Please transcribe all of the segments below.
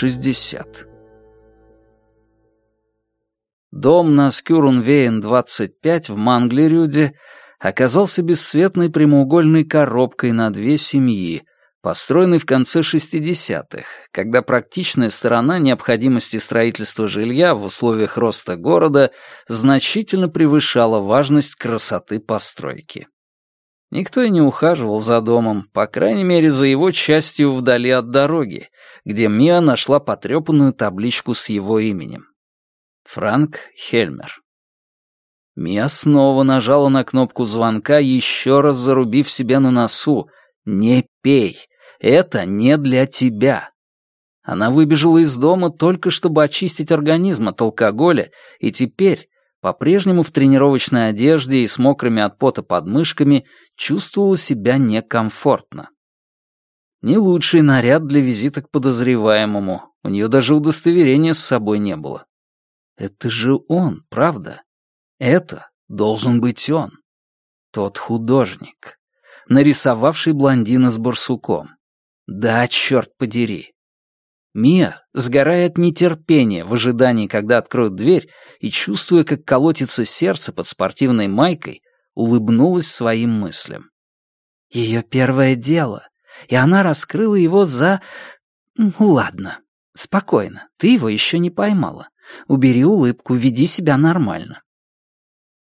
60. Дом на Скюрунвейн 25 в Манглерюде оказался бесцветной прямоугольной коробкой на две семьи, построенный в конце 60-х, когда практичная сторона необходимости строительства жилья в условиях роста города значительно превышала важность красоты постройки. Никто и не ухаживал за домом, по крайней мере, за его частью вдали от дороги, где Мия нашла потрепанную табличку с его именем. Франк Хельмер. Мия снова нажала на кнопку звонка, еще раз зарубив себя на носу. «Не пей! Это не для тебя!» Она выбежала из дома только чтобы очистить организм от алкоголя, и теперь, по-прежнему в тренировочной одежде и с мокрыми от пота подмышками, чувствовала себя некомфортно. Не лучший наряд для визита к подозреваемому, у нее даже удостоверения с собой не было. Это же он, правда? Это должен быть он. Тот художник, нарисовавший блондина с барсуком. Да, черт подери. Мия, сгорая от в ожидании, когда откроют дверь, и чувствуя, как колотится сердце под спортивной майкой, улыбнулась своим мыслям. Ее первое дело, и она раскрыла его за... Ну, ладно, спокойно, ты его еще не поймала. Убери улыбку, веди себя нормально.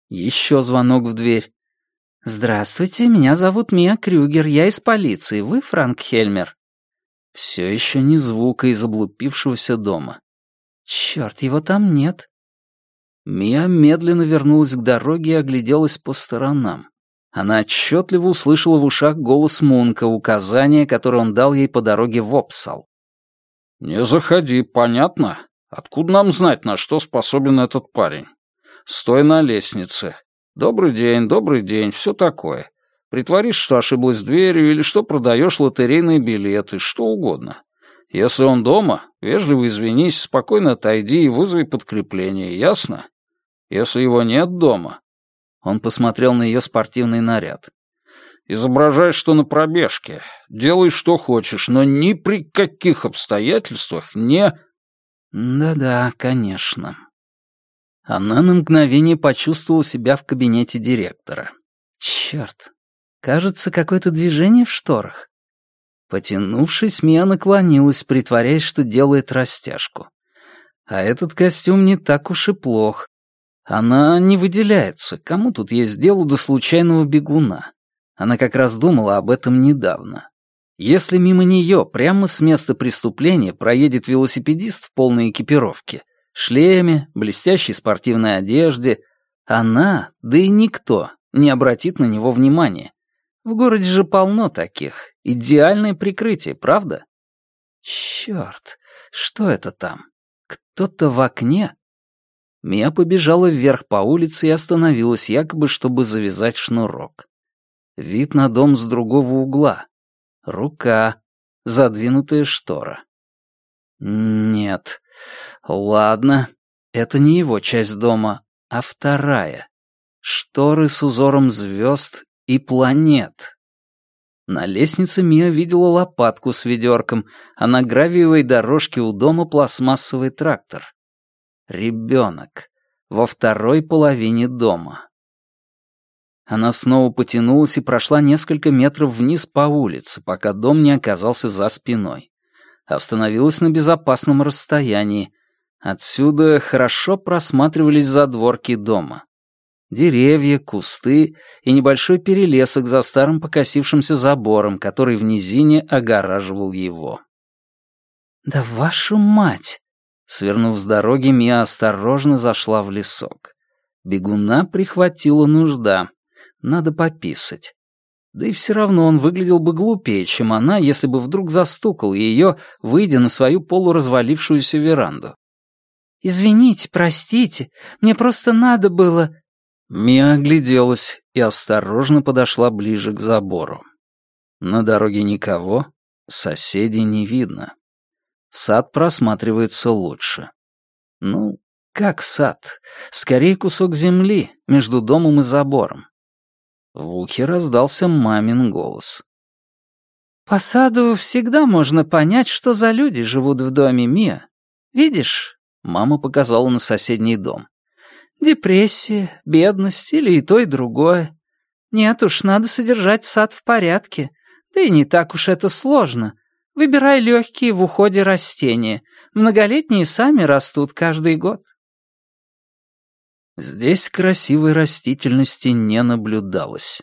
Еще звонок в дверь. «Здравствуйте, меня зовут Мия Крюгер, я из полиции. Вы Франк Хельмер?» Все еще ни звука из облупившегося дома. Черт, его там нет. Мия медленно вернулась к дороге и огляделась по сторонам. Она отчетливо услышала в ушах голос Мунка, указание, которое он дал ей по дороге в Опсал. «Не заходи, понятно? Откуда нам знать, на что способен этот парень? Стой на лестнице. Добрый день, добрый день, все такое. Притворишь, что ошиблась дверью или что продаешь лотерейные билеты, что угодно. Если он дома, вежливо извинись, спокойно отойди и вызови подкрепление, ясно? Если его нет дома...» Он посмотрел на ее спортивный наряд. «Изображай, что на пробежке. Делай, что хочешь, но ни при каких обстоятельствах не...» «Да-да, конечно». Она на мгновение почувствовала себя в кабинете директора. «Черт, кажется, какое-то движение в шторах». Потянувшись, Мия наклонилась, притворяясь, что делает растяжку. А этот костюм не так уж и плох. Она не выделяется. Кому тут есть дело до случайного бегуна? Она как раз думала об этом недавно. Если мимо нее, прямо с места преступления, проедет велосипедист в полной экипировке, шлеме, блестящей спортивной одежде, она, да и никто, не обратит на него внимания. В городе же полно таких. Идеальное прикрытие, правда? Черт, что это там? Кто-то в окне? Мия побежала вверх по улице и остановилась, якобы чтобы завязать шнурок. Вид на дом с другого угла. Рука. Задвинутая штора. Нет. Ладно. Это не его часть дома, а вторая. Шторы с узором звезд и планет. На лестнице Мия видела лопатку с ведерком, а на гравиевой дорожке у дома пластмассовый трактор. Ребенок. Во второй половине дома. Она снова потянулась и прошла несколько метров вниз по улице, пока дом не оказался за спиной. Остановилась на безопасном расстоянии. Отсюда хорошо просматривались задворки дома. Деревья, кусты и небольшой перелесок за старым покосившимся забором, который в низине огораживал его. «Да вашу мать!» Свернув с дороги, Мия осторожно зашла в лесок. Бегуна прихватила нужда. Надо пописать. Да и все равно он выглядел бы глупее, чем она, если бы вдруг застукал ее, выйдя на свою полуразвалившуюся веранду. «Извините, простите, мне просто надо было...» Мия огляделась и осторожно подошла ближе к забору. На дороге никого, соседей не видно. Сад просматривается лучше. Ну, как сад? Скорее кусок земли между домом и забором. В ухе раздался мамин голос. «По саду всегда можно понять, что за люди живут в доме, Мия. Видишь?» — мама показала на соседний дом. «Депрессия, бедность или и то, и другое. Нет уж, надо содержать сад в порядке. Да и не так уж это сложно. Выбирай легкие в уходе растения. Многолетние сами растут каждый год». Здесь красивой растительности не наблюдалось.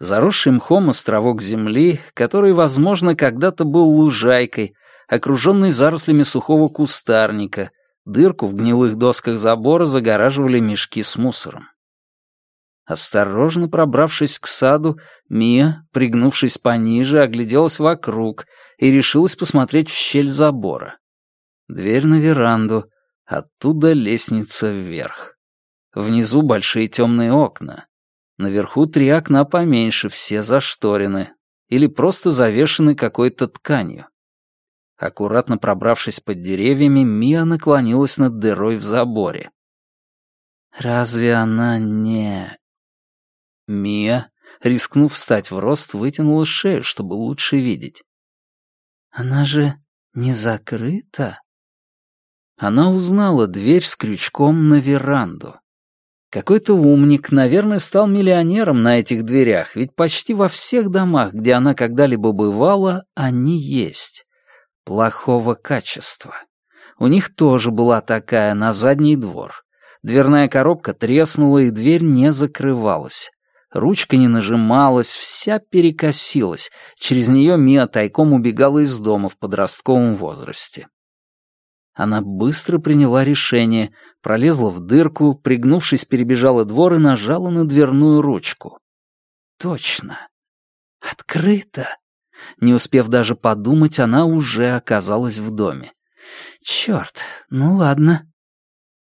Заросший мхом островок земли, который, возможно, когда-то был лужайкой, окруженный зарослями сухого кустарника, дырку в гнилых досках забора загораживали мешки с мусором. Осторожно пробравшись к саду, Мия, пригнувшись пониже, огляделась вокруг и решилась посмотреть в щель забора. Дверь на веранду, оттуда лестница вверх. Внизу большие темные окна. Наверху три окна поменьше, все зашторены. Или просто завешены какой-то тканью. Аккуратно пробравшись под деревьями, Мия наклонилась над дырой в заборе. «Разве она не...» Мия, рискнув встать в рост, вытянула шею, чтобы лучше видеть. «Она же не закрыта?» Она узнала дверь с крючком на веранду. Какой-то умник, наверное, стал миллионером на этих дверях, ведь почти во всех домах, где она когда-либо бывала, они есть. Плохого качества. У них тоже была такая, на задний двор. Дверная коробка треснула, и дверь не закрывалась. Ручка не нажималась, вся перекосилась. Через нее Мия тайком убегала из дома в подростковом возрасте. Она быстро приняла решение, пролезла в дырку, пригнувшись, перебежала двор и нажала на дверную ручку. Точно. Открыто. Не успев даже подумать, она уже оказалась в доме. Черт, ну ладно.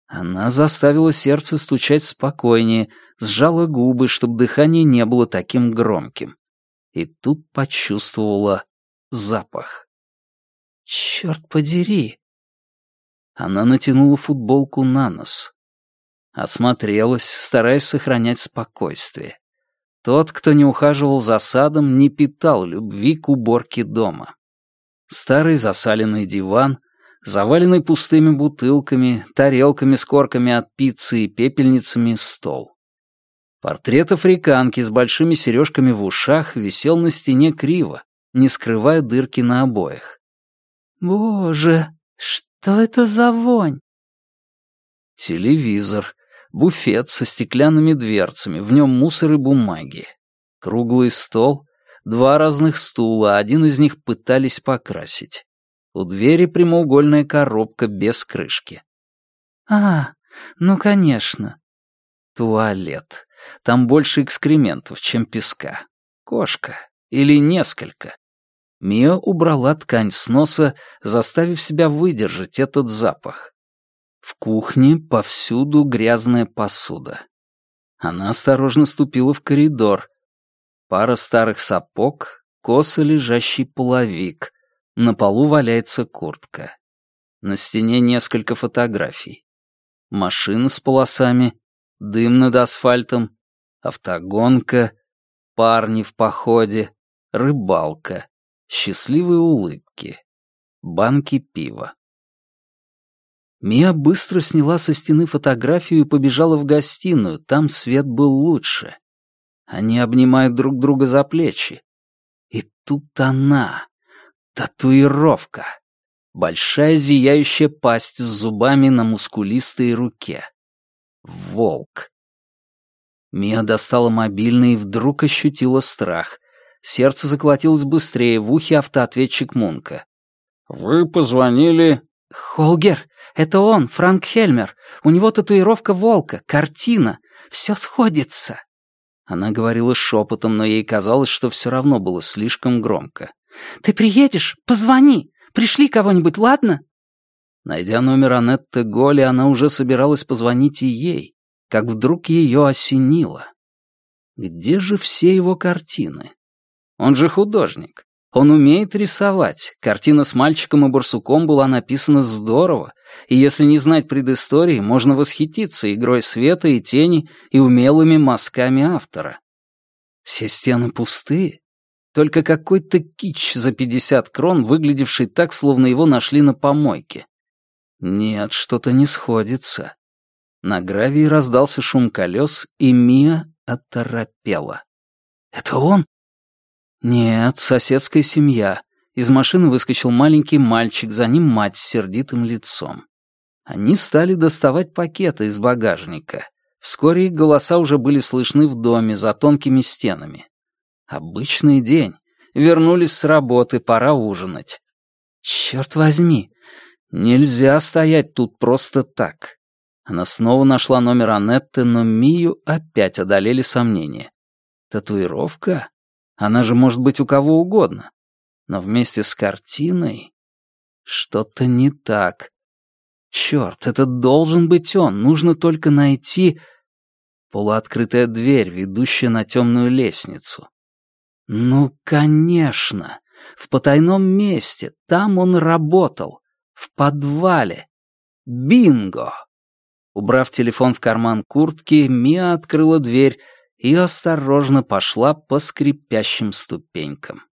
Она заставила сердце стучать спокойнее, сжала губы, чтобы дыхание не было таким громким. И тут почувствовала запах. Черт подери, она натянула футболку на нос. Осмотрелась, стараясь сохранять спокойствие. Тот, кто не ухаживал за садом, не питал любви к уборке дома. Старый засаленный диван, заваленный пустыми бутылками, тарелками с корками от пиццы и пепельницами стол. Портрет африканки с большими сережками в ушах висел на стене криво, не скрывая дырки на обоях. «Боже, что это за вонь?» Телевизор, буфет со стеклянными дверцами, в нем мусор и бумаги. Круглый стол, два разных стула, один из них пытались покрасить. У двери прямоугольная коробка без крышки. «А, ну, конечно». Туалет. Там больше экскрементов, чем песка. Кошка. Или несколько. Мия убрала ткань с носа, заставив себя выдержать этот запах. В кухне повсюду грязная посуда. Она осторожно ступила в коридор. Пара старых сапог, косо лежащий половик. На полу валяется куртка. На стене несколько фотографий. Машина с полосами, дым над асфальтом, автогонка, парни в походе, рыбалка счастливые улыбки, банки пива. Мия быстро сняла со стены фотографию и побежала в гостиную, там свет был лучше. Они обнимают друг друга за плечи. И тут она, татуировка. Большая зияющая пасть с зубами на мускулистой руке. Волк. Мия достала мобильный и вдруг ощутила страх. Сердце заколотилось быстрее, в ухе автоответчик Мунка. «Вы позвонили...» «Холгер, это он, Франк Хельмер. У него татуировка волка, картина. Все сходится». Она говорила шепотом, но ей казалось, что все равно было слишком громко. «Ты приедешь? Позвони. Пришли кого-нибудь, ладно?» Найдя номер Анетты Голи, она уже собиралась позвонить и ей, как вдруг ее осенило. Где же все его картины? Он же художник. Он умеет рисовать. Картина с мальчиком и барсуком была написана здорово, и если не знать предыстории, можно восхититься игрой света и тени и умелыми мазками автора. Все стены пустые. Только какой-то кич за 50 крон, выглядевший так, словно его нашли на помойке. Нет, что-то не сходится. На гравии раздался шум колес, и Мия оторопела. «Это он?» «Нет, соседская семья». Из машины выскочил маленький мальчик, за ним мать с сердитым лицом. Они стали доставать пакеты из багажника. Вскоре их голоса уже были слышны в доме, за тонкими стенами. Обычный день. Вернулись с работы, пора ужинать. Черт возьми, нельзя стоять тут просто так. Она снова нашла номер Анетты, но Мию опять одолели сомнения. Татуировка? Она же может быть у кого угодно. Но вместе с картиной что-то не так. Черт, это должен быть он. Нужно только найти полуоткрытая дверь, ведущая на темную лестницу. Ну, конечно, в потайном месте, там он работал, в подвале. Бинго! Убрав телефон в карман куртки, Мия открыла дверь и осторожно пошла по скрипящим ступенькам.